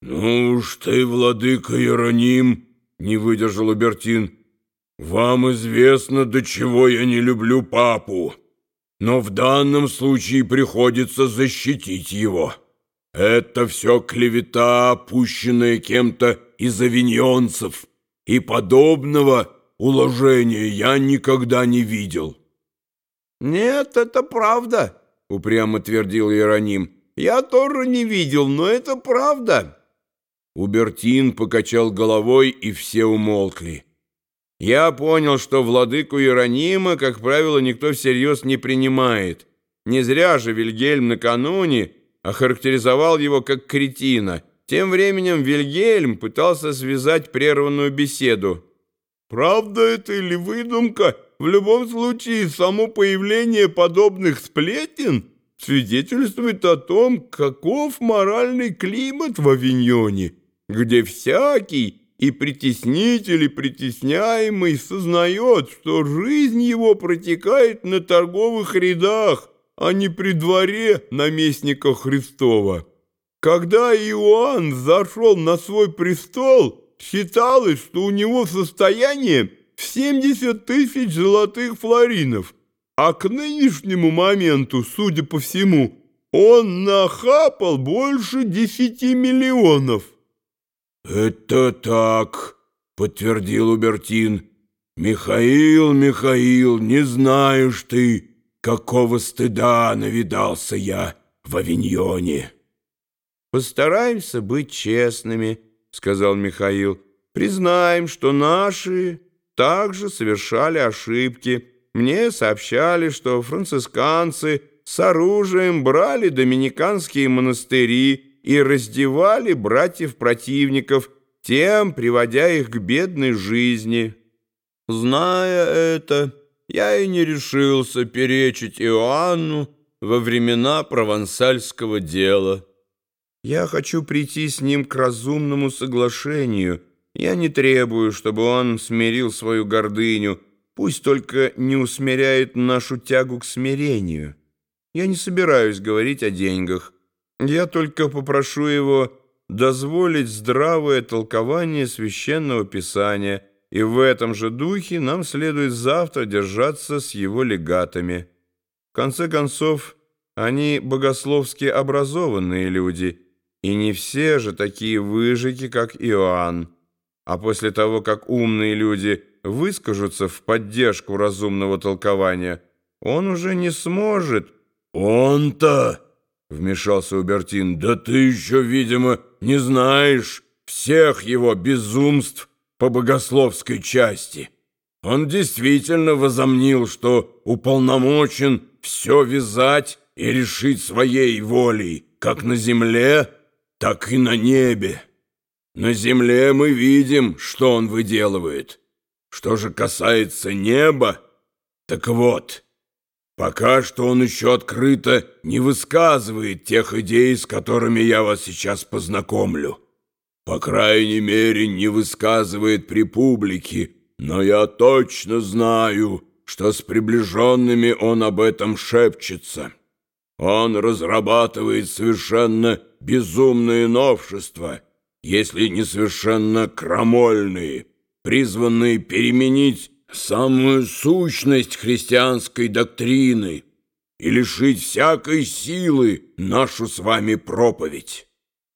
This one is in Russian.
«Ну уж ты, владыка Иероним!» — не выдержал Убертин. «Вам известно, до чего я не люблю папу, но в данном случае приходится защитить его. Это все клевета, опущенная кем-то из авиньонцев, и подобного уложения я никогда не видел». «Нет, это правда», — упрямо твердил Иероним. «Я тоже не видел, но это правда». Убертин покачал головой, и все умолкли. Я понял, что владыку Иеронима, как правило, никто всерьез не принимает. Не зря же Вильгельм накануне охарактеризовал его как кретина. Тем временем Вильгельм пытался связать прерванную беседу. «Правда это или выдумка? В любом случае, само появление подобных сплетен свидетельствует о том, каков моральный климат в Авиньоне» где всякий и притеснитель, и притесняемый сознает, что жизнь его протекает на торговых рядах, а не при дворе наместника Христова. Когда Иоанн зашел на свой престол, считалось, что у него состояние в 70 тысяч золотых флоринов, а к нынешнему моменту, судя по всему, он нахапал больше 10 миллионов. «Это так», — подтвердил Убертин. «Михаил, Михаил, не знаешь ты, какого стыда навидался я в Авиньоне». «Постараемся быть честными», — сказал Михаил. «Признаем, что наши также совершали ошибки. Мне сообщали, что францисканцы с оружием брали доминиканские монастыри, и раздевали братьев-противников, тем приводя их к бедной жизни. Зная это, я и не решился перечить Иоанну во времена провансальского дела. Я хочу прийти с ним к разумному соглашению. Я не требую, чтобы он смирил свою гордыню, пусть только не усмиряет нашу тягу к смирению. Я не собираюсь говорить о деньгах. Я только попрошу его дозволить здравое толкование священного писания, и в этом же духе нам следует завтра держаться с его легатами. В конце концов, они богословски образованные люди, и не все же такие выжики, как Иоанн. А после того, как умные люди выскажутся в поддержку разумного толкования, он уже не сможет. «Он-то!» — вмешался Убертин. «Да ты еще, видимо, не знаешь всех его безумств по богословской части. Он действительно возомнил, что уполномочен все вязать и решить своей волей, как на земле, так и на небе. На земле мы видим, что он выделывает. Что же касается неба, так вот...» Пока что он еще открыто не высказывает тех идей, с которыми я вас сейчас познакомлю. По крайней мере, не высказывает при публике, но я точно знаю, что с приближенными он об этом шепчется. Он разрабатывает совершенно безумные новшества, если не совершенно крамольные, призванные переменить самую сущность христианской доктрины и лишить всякой силы нашу с вами проповедь.